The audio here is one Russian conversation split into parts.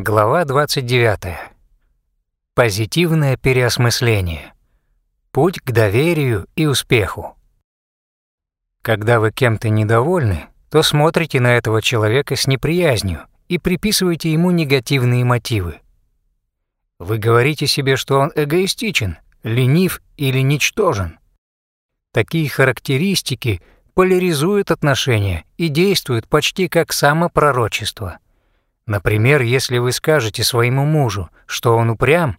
Глава 29. Позитивное переосмысление. Путь к доверию и успеху. Когда вы кем-то недовольны, то смотрите на этого человека с неприязнью и приписываете ему негативные мотивы. Вы говорите себе, что он эгоистичен, ленив или ничтожен. Такие характеристики поляризуют отношения и действуют почти как самопророчество – Например, если вы скажете своему мужу, что он упрям,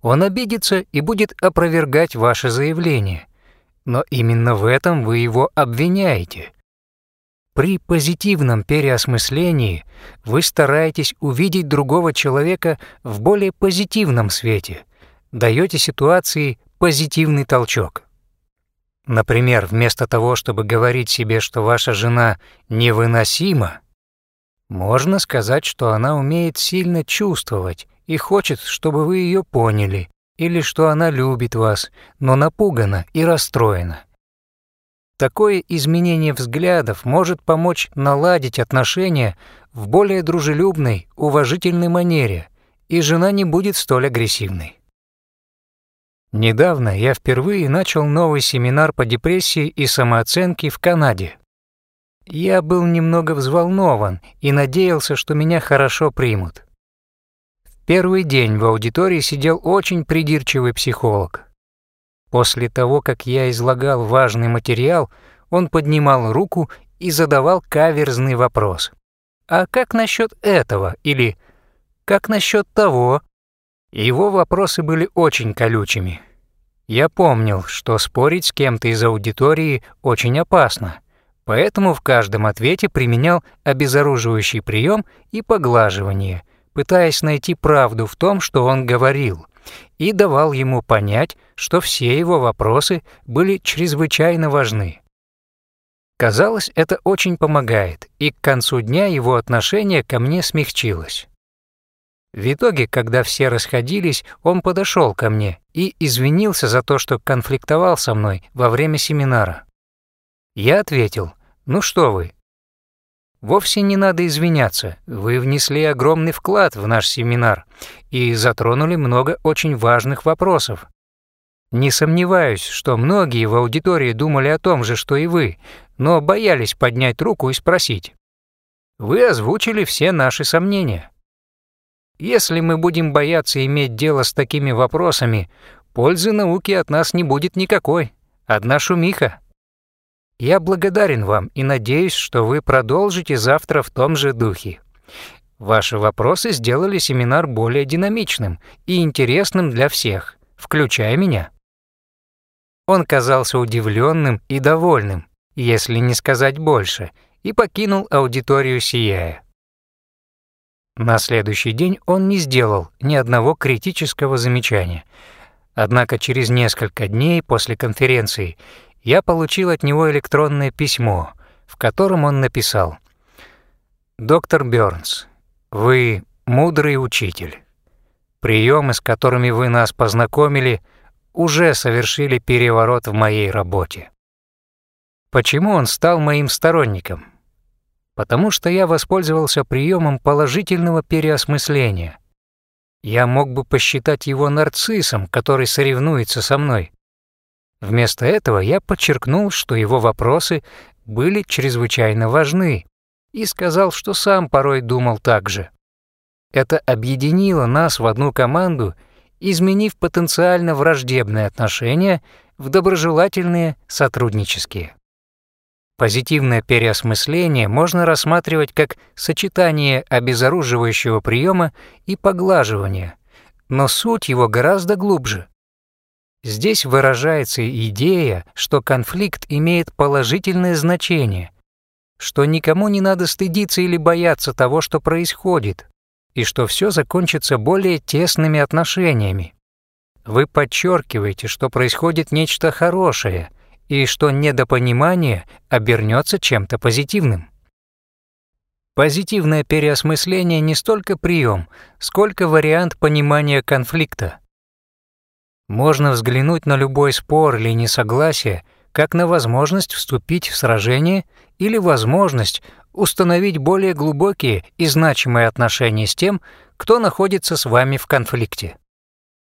он обидится и будет опровергать ваше заявление. Но именно в этом вы его обвиняете. При позитивном переосмыслении вы стараетесь увидеть другого человека в более позитивном свете, даете ситуации позитивный толчок. Например, вместо того, чтобы говорить себе, что ваша жена невыносима, можно сказать, что она умеет сильно чувствовать и хочет, чтобы вы ее поняли, или что она любит вас, но напугана и расстроена. Такое изменение взглядов может помочь наладить отношения в более дружелюбной, уважительной манере, и жена не будет столь агрессивной. Недавно я впервые начал новый семинар по депрессии и самооценке в Канаде. Я был немного взволнован и надеялся, что меня хорошо примут. В первый день в аудитории сидел очень придирчивый психолог. После того, как я излагал важный материал, он поднимал руку и задавал каверзный вопрос. «А как насчет этого?» или «Как насчет того?» Его вопросы были очень колючими. Я помнил, что спорить с кем-то из аудитории очень опасно, Поэтому в каждом ответе применял обезоруживающий прием и поглаживание, пытаясь найти правду в том, что он говорил, и давал ему понять, что все его вопросы были чрезвычайно важны. Казалось, это очень помогает, и к концу дня его отношение ко мне смягчилось. В итоге, когда все расходились, он подошел ко мне и извинился за то, что конфликтовал со мной во время семинара. Я ответил, ну что вы? Вовсе не надо извиняться, вы внесли огромный вклад в наш семинар и затронули много очень важных вопросов. Не сомневаюсь, что многие в аудитории думали о том же, что и вы, но боялись поднять руку и спросить. Вы озвучили все наши сомнения. Если мы будем бояться иметь дело с такими вопросами, пользы науки от нас не будет никакой. Одна шумиха. Я благодарен вам и надеюсь, что вы продолжите завтра в том же духе. Ваши вопросы сделали семинар более динамичным и интересным для всех, включая меня. Он казался удивленным и довольным, если не сказать больше, и покинул аудиторию сияя. На следующий день он не сделал ни одного критического замечания. Однако через несколько дней после конференции я получил от него электронное письмо, в котором он написал «Доктор Бёрнс, вы мудрый учитель. Приемы, с которыми вы нас познакомили, уже совершили переворот в моей работе. Почему он стал моим сторонником? Потому что я воспользовался приемом положительного переосмысления. Я мог бы посчитать его нарциссом, который соревнуется со мной. Вместо этого я подчеркнул, что его вопросы были чрезвычайно важны, и сказал, что сам порой думал так же. Это объединило нас в одну команду, изменив потенциально враждебные отношения в доброжелательные сотруднические. Позитивное переосмысление можно рассматривать как сочетание обезоруживающего приема и поглаживания, но суть его гораздо глубже. Здесь выражается идея, что конфликт имеет положительное значение, что никому не надо стыдиться или бояться того, что происходит, и что все закончится более тесными отношениями. Вы подчеркиваете, что происходит нечто хорошее и что недопонимание обернется чем-то позитивным. Позитивное переосмысление не столько прием, сколько вариант понимания конфликта. Можно взглянуть на любой спор или несогласие как на возможность вступить в сражение или возможность установить более глубокие и значимые отношения с тем, кто находится с вами в конфликте.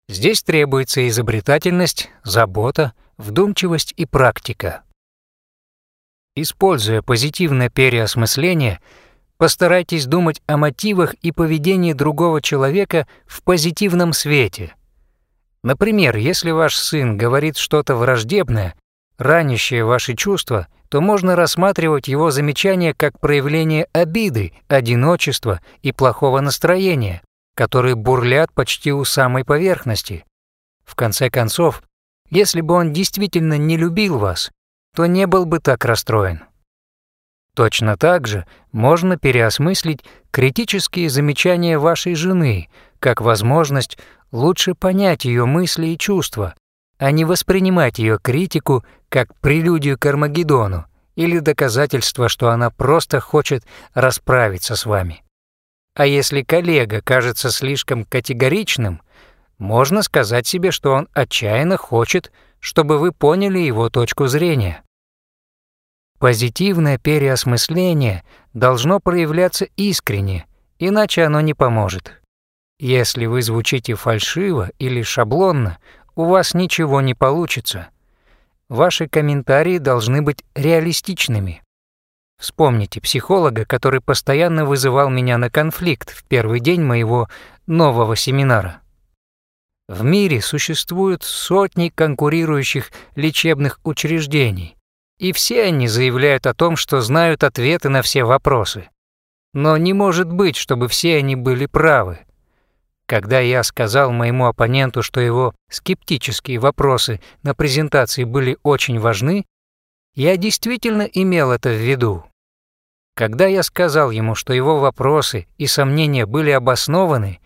Здесь требуется изобретательность, забота, вдумчивость и практика. Используя позитивное переосмысление, постарайтесь думать о мотивах и поведении другого человека в позитивном свете. Например, если ваш сын говорит что-то враждебное, ранящее ваши чувства, то можно рассматривать его замечание как проявление обиды, одиночества и плохого настроения, которые бурлят почти у самой поверхности. В конце концов, если бы он действительно не любил вас, то не был бы так расстроен. Точно так же можно переосмыслить критические замечания вашей жены как возможность лучше понять ее мысли и чувства, а не воспринимать ее критику как прелюдию к Армагеддону или доказательство, что она просто хочет расправиться с вами. А если коллега кажется слишком категоричным, можно сказать себе, что он отчаянно хочет, чтобы вы поняли его точку зрения. Позитивное переосмысление должно проявляться искренне, иначе оно не поможет. Если вы звучите фальшиво или шаблонно, у вас ничего не получится. Ваши комментарии должны быть реалистичными. Вспомните психолога, который постоянно вызывал меня на конфликт в первый день моего нового семинара. В мире существуют сотни конкурирующих лечебных учреждений, и все они заявляют о том, что знают ответы на все вопросы. Но не может быть, чтобы все они были правы. Когда я сказал моему оппоненту, что его скептические вопросы на презентации были очень важны, я действительно имел это в виду. Когда я сказал ему, что его вопросы и сомнения были обоснованы,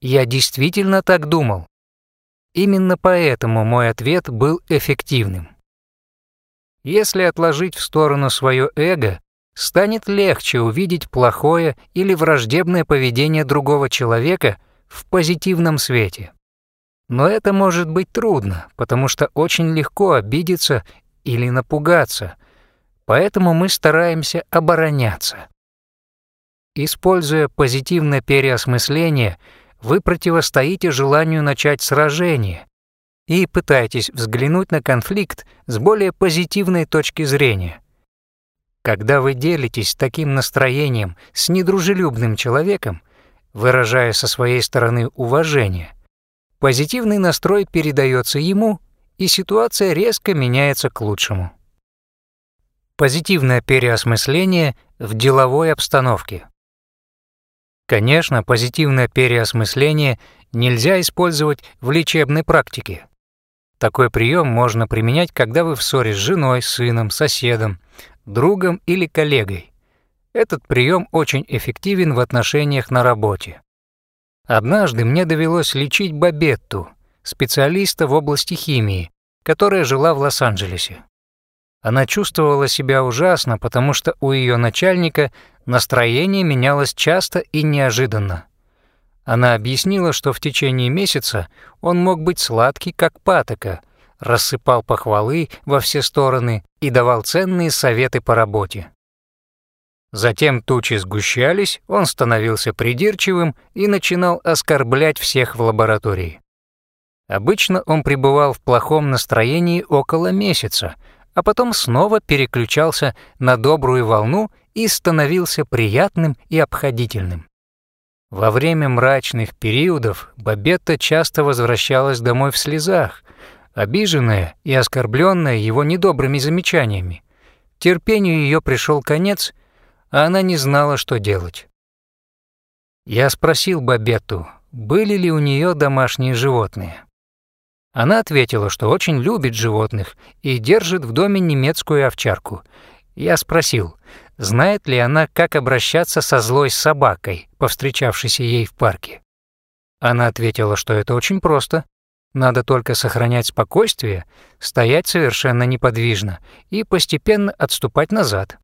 я действительно так думал. Именно поэтому мой ответ был эффективным. Если отложить в сторону свое эго, станет легче увидеть плохое или враждебное поведение другого человека в позитивном свете. Но это может быть трудно, потому что очень легко обидеться или напугаться, поэтому мы стараемся обороняться. Используя позитивное переосмысление, вы противостоите желанию начать сражение и пытаетесь взглянуть на конфликт с более позитивной точки зрения. Когда вы делитесь таким настроением с недружелюбным человеком, выражая со своей стороны уважение, позитивный настрой передается ему, и ситуация резко меняется к лучшему. Позитивное переосмысление в деловой обстановке. Конечно, позитивное переосмысление нельзя использовать в лечебной практике. Такой прием можно применять, когда вы в ссоре с женой, сыном, соседом, другом или коллегой. Этот прием очень эффективен в отношениях на работе. Однажды мне довелось лечить Бабетту, специалиста в области химии, которая жила в Лос-Анджелесе. Она чувствовала себя ужасно, потому что у ее начальника настроение менялось часто и неожиданно. Она объяснила, что в течение месяца он мог быть сладкий, как патока, рассыпал похвалы во все стороны и давал ценные советы по работе. Затем тучи сгущались, он становился придирчивым и начинал оскорблять всех в лаборатории. Обычно он пребывал в плохом настроении около месяца, а потом снова переключался на добрую волну и становился приятным и обходительным. Во время мрачных периодов Бабетта часто возвращалась домой в слезах, обиженная и оскорбленная его недобрыми замечаниями. Терпению ее пришел конец, а она не знала, что делать. Я спросил Бабетту, были ли у нее домашние животные. Она ответила, что очень любит животных и держит в доме немецкую овчарку. Я спросил, знает ли она, как обращаться со злой собакой, повстречавшейся ей в парке. Она ответила, что это очень просто. Надо только сохранять спокойствие, стоять совершенно неподвижно и постепенно отступать назад.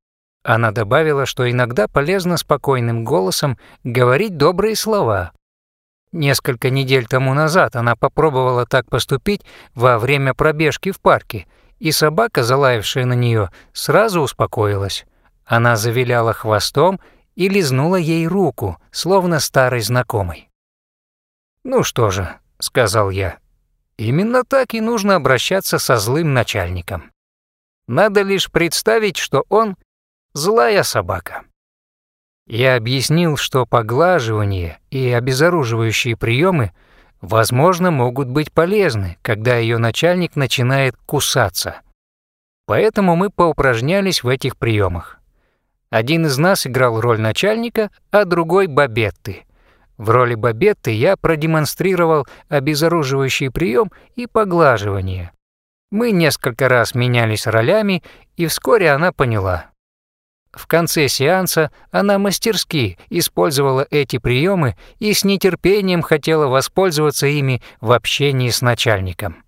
Она добавила, что иногда полезно спокойным голосом говорить добрые слова. Несколько недель тому назад она попробовала так поступить во время пробежки в парке, и собака, залаявшая на нее, сразу успокоилась. Она завиляла хвостом и лизнула ей руку, словно старый знакомый. «Ну что же», — сказал я, — «именно так и нужно обращаться со злым начальником. Надо лишь представить, что он злая собака». Я объяснил, что поглаживание и обезоруживающие приемы, возможно, могут быть полезны, когда ее начальник начинает кусаться. Поэтому мы поупражнялись в этих приемах. Один из нас играл роль начальника, а другой — Бабетты. В роли Бабетты я продемонстрировал обезоруживающий прием и поглаживание. Мы несколько раз менялись ролями, и вскоре она поняла. В конце сеанса она мастерски использовала эти приемы и с нетерпением хотела воспользоваться ими в общении с начальником.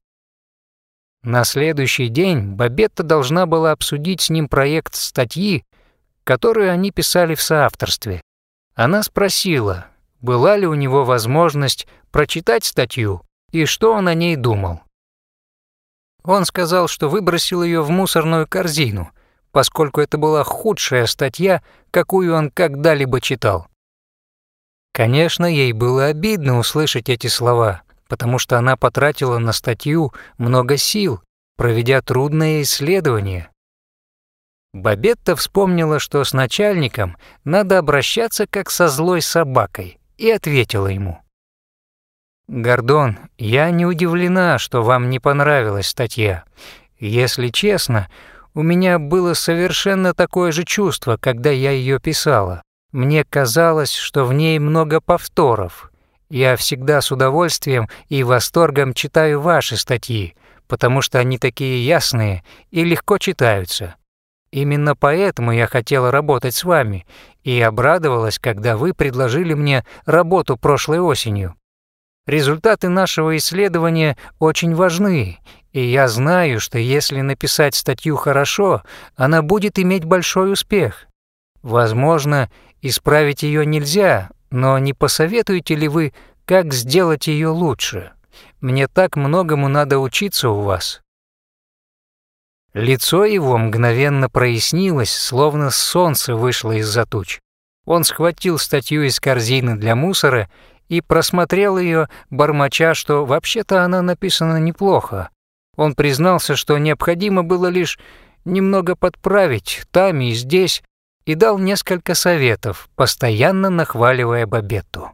На следующий день Бабетта должна была обсудить с ним проект статьи, которую они писали в соавторстве. Она спросила, была ли у него возможность прочитать статью и что он о ней думал. Он сказал, что выбросил ее в мусорную корзину, поскольку это была худшая статья, какую он когда-либо читал. Конечно, ей было обидно услышать эти слова, потому что она потратила на статью много сил, проведя трудное исследование. Бабетта вспомнила, что с начальником надо обращаться как со злой собакой, и ответила ему. «Гордон, я не удивлена, что вам не понравилась статья. Если честно, у меня было совершенно такое же чувство, когда я ее писала. Мне казалось, что в ней много повторов. Я всегда с удовольствием и восторгом читаю ваши статьи, потому что они такие ясные и легко читаются. Именно поэтому я хотела работать с вами и обрадовалась, когда вы предложили мне работу прошлой осенью. Результаты нашего исследования очень важны, и я знаю, что если написать статью хорошо, она будет иметь большой успех. Возможно, исправить ее нельзя, но не посоветуете ли вы, как сделать ее лучше? Мне так многому надо учиться у вас. Лицо его мгновенно прояснилось, словно солнце вышло из-за туч. Он схватил статью из корзины для мусора и просмотрел ее, бормоча, что вообще-то она написана неплохо. Он признался, что необходимо было лишь немного подправить там и здесь, и дал несколько советов, постоянно нахваливая Бабетту.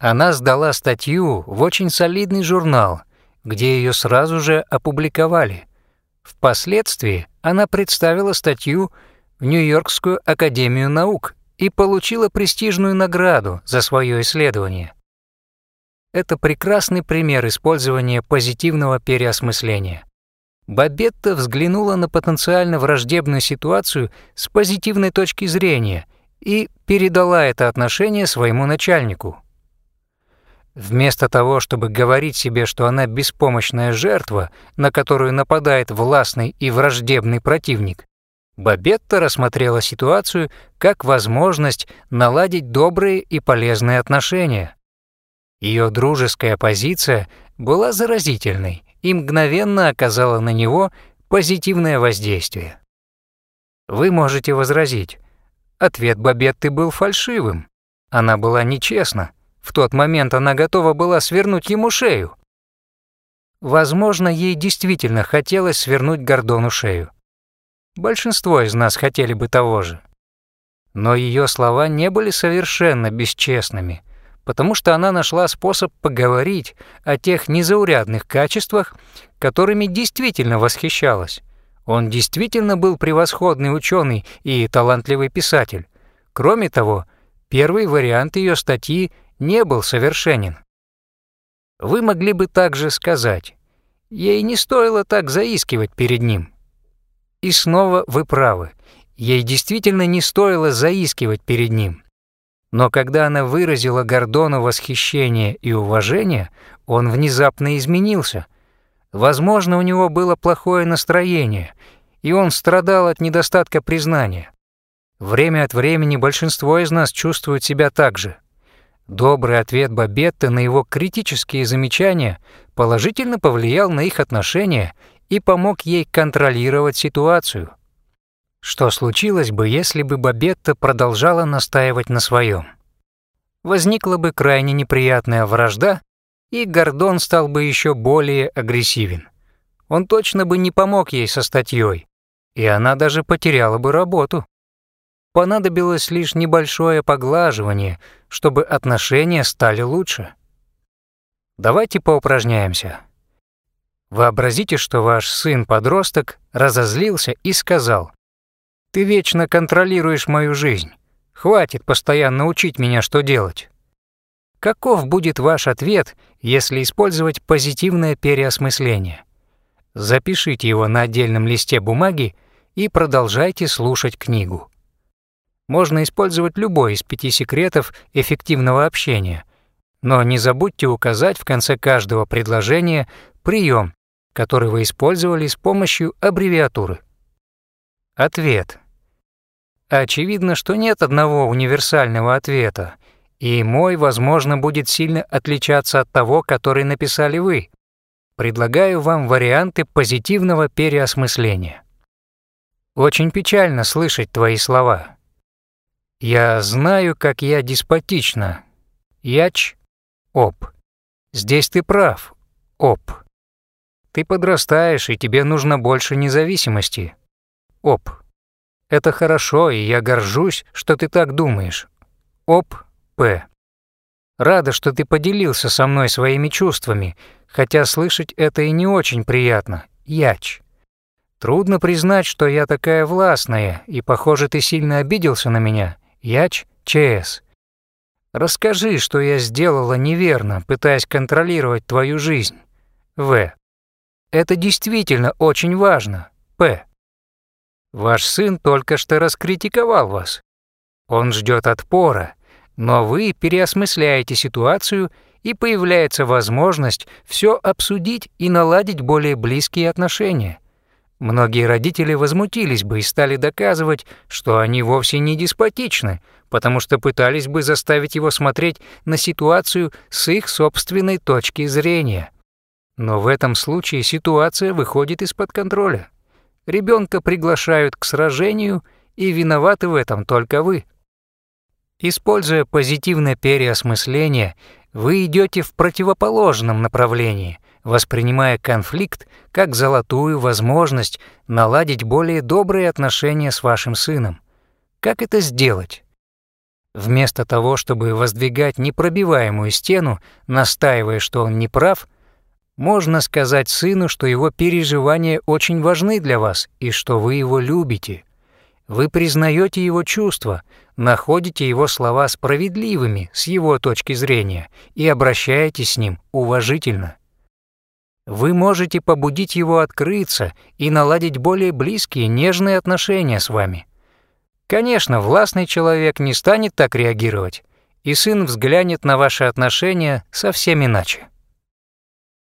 Она сдала статью в очень солидный журнал, где ее сразу же опубликовали. Впоследствии она представила статью в Нью-Йоркскую академию наук и получила престижную награду за свое исследование. Это прекрасный пример использования позитивного переосмысления. Бабетта взглянула на потенциально враждебную ситуацию с позитивной точки зрения и передала это отношение своему начальнику. Вместо того, чтобы говорить себе, что она беспомощная жертва, на которую нападает властный и враждебный противник, Бабетта рассмотрела ситуацию как возможность наладить добрые и полезные отношения. Ее дружеская позиция была заразительной и мгновенно оказала на него позитивное воздействие. Вы можете возразить, ответ Бабетты был фальшивым, она была нечестна, в тот момент она готова была свернуть ему шею. Возможно, ей действительно хотелось свернуть Гордону шею. Большинство из нас хотели бы того же. Но ее слова не были совершенно бесчестными, потому что она нашла способ поговорить о тех незаурядных качествах, которыми действительно восхищалась. Он действительно был превосходный ученый и талантливый писатель. Кроме того, первый вариант ее статьи не был совершенен. Вы могли бы также сказать, ей не стоило так заискивать перед ним. И снова вы правы, ей действительно не стоило заискивать перед ним. Но когда она выразила Гордону восхищение и уважение, он внезапно изменился. Возможно, у него было плохое настроение, и он страдал от недостатка признания. Время от времени большинство из нас чувствует себя так же – Добрый ответ Бабетты на его критические замечания положительно повлиял на их отношения и помог ей контролировать ситуацию. Что случилось бы, если бы Бабетта продолжала настаивать на своем? возникла бы крайне неприятная вражда, и Гордон стал бы еще более агрессивен. Он точно бы не помог ей со статьей, и она даже потеряла бы работу. Понадобилось лишь небольшое поглаживание, чтобы отношения стали лучше. Давайте поупражняемся. Вообразите, что ваш сын-подросток разозлился и сказал, «Ты вечно контролируешь мою жизнь. Хватит постоянно учить меня, что делать». Каков будет ваш ответ, если использовать позитивное переосмысление? Запишите его на отдельном листе бумаги и продолжайте слушать книгу. Можно использовать любой из пяти секретов эффективного общения, но не забудьте указать в конце каждого предложения прием, который вы использовали с помощью аббревиатуры. Ответ. Очевидно, что нет одного универсального ответа, и мой, возможно, будет сильно отличаться от того, который написали вы. Предлагаю вам варианты позитивного переосмысления. Очень печально слышать твои слова. Я знаю, как я деспотична. Яч, оп. Здесь ты прав, оп. Ты подрастаешь, и тебе нужно больше независимости. Оп. Это хорошо, и я горжусь, что ты так думаешь. Оп, П. Рада, что ты поделился со мной своими чувствами, хотя слышать это и не очень приятно. Яч. Трудно признать, что я такая властная, и, похоже, ты сильно обиделся на меня. Яч, ЧС. Расскажи, что я сделала неверно, пытаясь контролировать твою жизнь. В. Это действительно очень важно. П. Ваш сын только что раскритиковал вас. Он ждет отпора, но вы переосмысляете ситуацию, и появляется возможность все обсудить и наладить более близкие отношения. Многие родители возмутились бы и стали доказывать, что они вовсе не деспотичны, потому что пытались бы заставить его смотреть на ситуацию с их собственной точки зрения. Но в этом случае ситуация выходит из-под контроля. Ребенка приглашают к сражению, и виноваты в этом только вы. Используя позитивное переосмысление, вы идете в противоположном направлении, воспринимая конфликт как золотую возможность наладить более добрые отношения с вашим сыном. Как это сделать? Вместо того, чтобы воздвигать непробиваемую стену, настаивая, что он не прав, можно сказать сыну, что его переживания очень важны для вас и что вы его любите. Вы признаете его чувства, находите его слова справедливыми с его точки зрения и обращаетесь с ним уважительно. Вы можете побудить его открыться и наладить более близкие, нежные отношения с вами. Конечно, властный человек не станет так реагировать, и сын взглянет на ваши отношения совсем иначе.